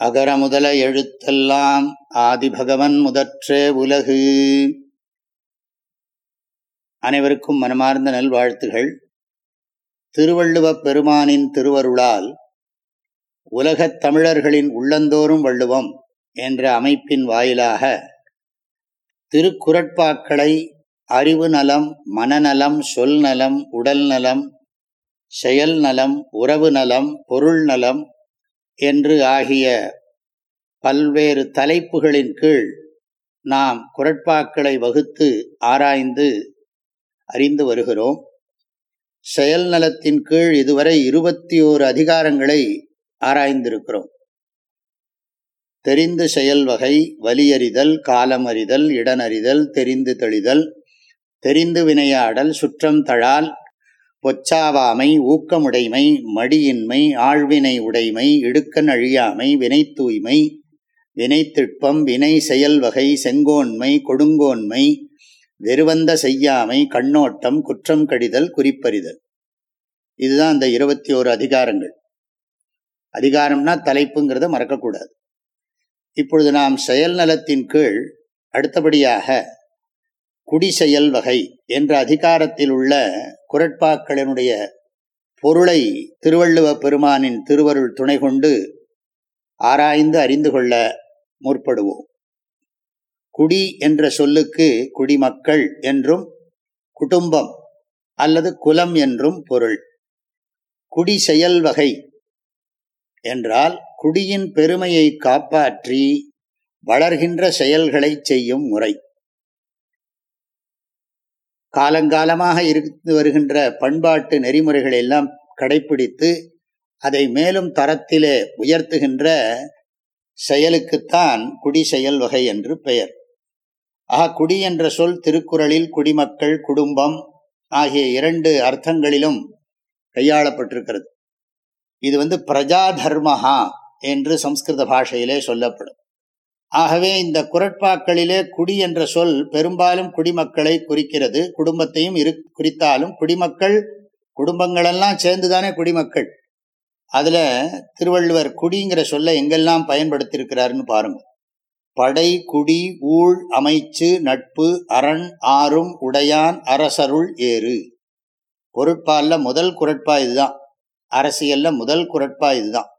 அகர முதல எழுத்தெல்லாம் ஆதிபகவன் முதற்றே உலகு. அனைவருக்கும் மனமார்ந்த நல்வாழ்த்துகள். திருவள்ளுவப் பெருமானின் திருவருளால் உலகத் தமிழர்களின் உள்ளந்தோறும் வள்ளுவம் என்ற அமைப்பின் வாயிலாக திருக்குறட்பாக்களை அறிவு நலம் மனநலம் சொல் நலம் உடல் நலம் செயல் நலம் உறவு நலம் பொருள் நலம் என்று ஆகிய பல்வேறு தலைப்புகளின் கீழ் நாம் குரட்பாக்களை வகுத்து ஆராய்ந்து அறிந்து வருகிறோம். செயல் நலத்தின் கீழ் இதுவரை இருபத்தி ஓரு அதிகாரங்களை ஆராய்ந்திருக்கிறோம். தெரிந்து செயல் வகை வலியறிதல் காலம் அறிதல் இடனறிதல் தெரிந்து தெளிதல் தெரிந்து வினையாடல் சுற்றம் தழால் பொச்சாவாமை ஊக்கமுடைமை மடியின்மை ஆழ்வினை உடைமை இடுக்கன் அழியாமை வினை தூய்மை வினைத்திட்பம் வினை செயல் வகை செங்கோன்மை கொடுங்கோன்மை வெறுவந்த செய்யாமை கண்ணோட்டம் குற்றம் கடிதல் குறிப்பறிதல். இதுதான் அந்த இருபத்தி ஓரு அதிகாரங்கள். அதிகாரம்னா தலைப்புங்கிறத மறக்கக்கூடாது. இப்பொழுது நாம் செயல் நலத்தின் கீழ் அடுத்தபடியாக குடிசெயல் வகை என்ற அதிகாரத்தில் உள்ள குரட்பாக்களினுடைய பொருளை திருவள்ளுவ பெருமானின் திருவருள் துணை கொண்டு ஆராய்ந்து அறிந்து கொள்ள முற்படுவோம். குடி என்ற சொல்லுக்கு குடிமக்கள் என்றும் குடும்பம் அல்லது குலம் என்றும் பொருள். குடி செயல் வகை என்றால் குடியின் பெருமையை காப்பாற்றி வளர்கின்ற செயல்களை செய்யும் முறை. காலங்காலமாக இருந்து வருகின்ற பண்பாட்டு நெறிமுறைகளை எல்லாம் கடைபிடித்து அதை மேலும் தரத்திலே உயர்த்துகின்ற செயலுக்குத்தான் குடி செயல் வகை என்று பெயர். ஆக குடி என்ற சொல் திருக்குறளில் குடிமக்கள் குடும்பம் ஆகிய இரண்டு அர்த்தங்களிலும் கையாளப்பட்டிருக்கிறது. இது வந்து பிரஜா தர்மஹா என்று சம்ஸ்கிருத பாஷையிலே சொல்லப்படும். ஆகவே இந்த குரட்பாக்களிலே குடி என்ற சொல் பெரும்பாலும் குடிமக்களை குறிக்கிறது. குடும்பத்தையும் இரு குறித்தாலும் குடிமக்கள் குடும்பங்களெல்லாம் சேர்ந்துதானே குடிமக்கள். அதில் திருவள்ளுவர் குடிங்கிற சொல்ல எங்கெல்லாம் பயன்படுத்தியிருக்கிறாருன்னு பாருங்கள் படை குடி ஊழ் அமைச்சு நட்பு அரண் ஆறும் உடையான் அரசருள் ஏறு. பொருட்பால்ல முதல் குரட்பா இதுதான். அரசியலில் முதல் குரட்பா இதுதான்.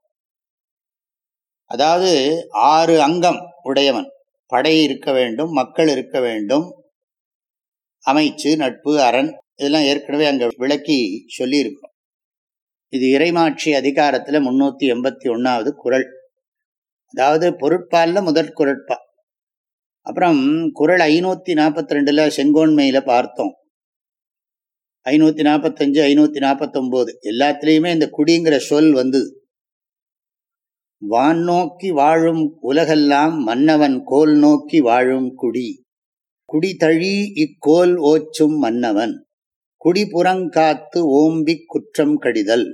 அதாவது ஆறு அங்கம். உடையவன். படை இருக்க வேண்டும் மக்கள் இருக்க வேண்டும். அமைச்சு நட்பு அரண் இதெல்லாம் ஏற்கனவே அங்கே விளக்கி சொல்லியிருக்கோம். இது இறைமாட்சி அதிகாரத்தில் முன்னூத்தி எண்பத்தி ஒன்றாவது குரல். அதாவது பொருட்பாலில் முதற் குரட்பா. அப்புறம் குரல் ஐநூத்தி நாற்பத்தி ரெண்டுல செங்கோன்மையில பார்த்தோம். ஐநூத்தி நாற்பத்தஞ்சு ஐநூத்தி நாற்பத்தொம்போது எல்லாத்துலேயுமே இந்த குடிங்கிற சொல் வந்தது. வான் நோக்கி வாழும் உலகெல்லாம் மன்னவன் கோல் நோக்கி வாழும் குடி. குடி தழி இக்கோல் ஓச்சும் மன்னவன். குடிபுறங்காத்து ஓம்பி குற்றம் கடிதல்.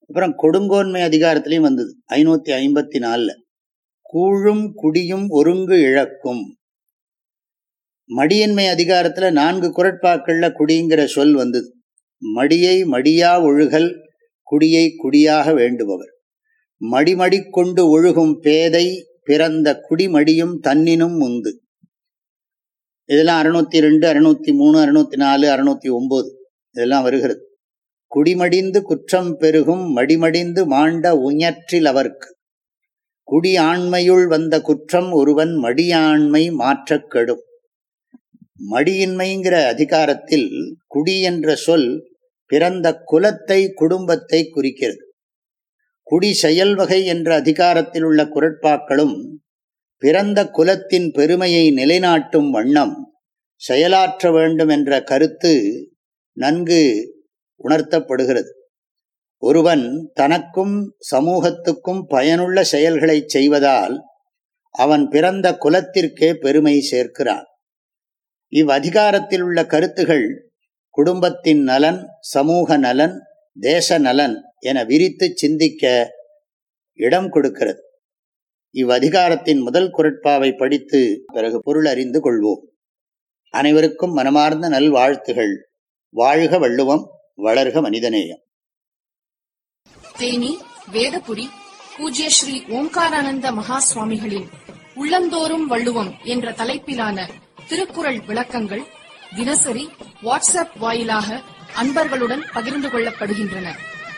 அப்புறம் கொடுங்கோன்மை அதிகாரத்திலையும் வந்தது ஐநூத்தி ஐம்பத்தி நாலுல. கூழும் குடியும் ஒருங்கு இழக்கும். மடியின்மை அதிகாரத்துல நான்கு குரட்பாக்கள்ல குடிங்கிற சொல் வந்தது. மடியை மடியா ஒழுகல் குடியை குடியாக வேண்டுபவர். மடிமடி கொண்டு ஒழுகும் பேதை பிறந்த குடிமடியும் தன்னினும் உந்து இதெல்லாம் அறுநூத்தி ரெண்டு அறுநூத்தி மூணு அறுநூத்தி நாலு அறுநூத்தி ஒன்பது இதெல்லாம் வருகிறது. குடிமடிந்து குற்றம் பெருகும் மடிமடிந்து மாண்ட உயற்றில் அவர்க்கு. குடி ஆண்மையுள் வந்த குற்றம் ஒருவன் மடியாண்மை மாற்றக் கெடும். மடியின்மைங்கிற அதிகாரத்தில் குடி என்ற சொல் பிறந்த குலத்தை குடும்பத்தை குறிக்கிறது. குடி செயல் வகை என்ற அதிகாரத்தில் உள்ள குரட்பாக்களும் பிறந்த குலத்தின் பெருமையை நிலைநாட்டும் வண்ணம் செயலாற்ற வேண்டும் என்ற கருத்து நன்கு உணர்த்தப்படுகிறது. ஒருவன் தனக்கும் சமூகத்துக்கும் பயனுள்ள செயல்களை செய்வதால் அவன் பிறந்த குலத்திற்கே பெருமை சேர்க்கிறான். இவ்வதிகாரத்தில் உள்ள கருத்துகள் குடும்பத்தின் நலன் சமூக நலன் தேச நலன் என விரித்து சிந்திக்க இடம் கொடுக்கிறது. இவ்வதிகாரத்தின் முதல் குரட்பாவை படித்து பிறகு பொருள் அறிந்து கொள்வோம். அனைவருக்கும் மனமார்ந்த நல்வாழ்த்துகள். வாழ்க வள்ளுவம் வளர்க மனிதநேயம். தேனி வேதபுரி பூஜ்ய ஸ்ரீ ஓம்காரானந்த மகா சுவாமிகளின் உள்ளந்தோறும் வள்ளுவம் என்ற தலைப்பிலான திருக்குறள் விளக்கங்கள் தினசரி வாட்ஸ்அப் வாயிலாக அன்பர்களுடன் பகிர்ந்து கொள்ளப்படுகின்றன.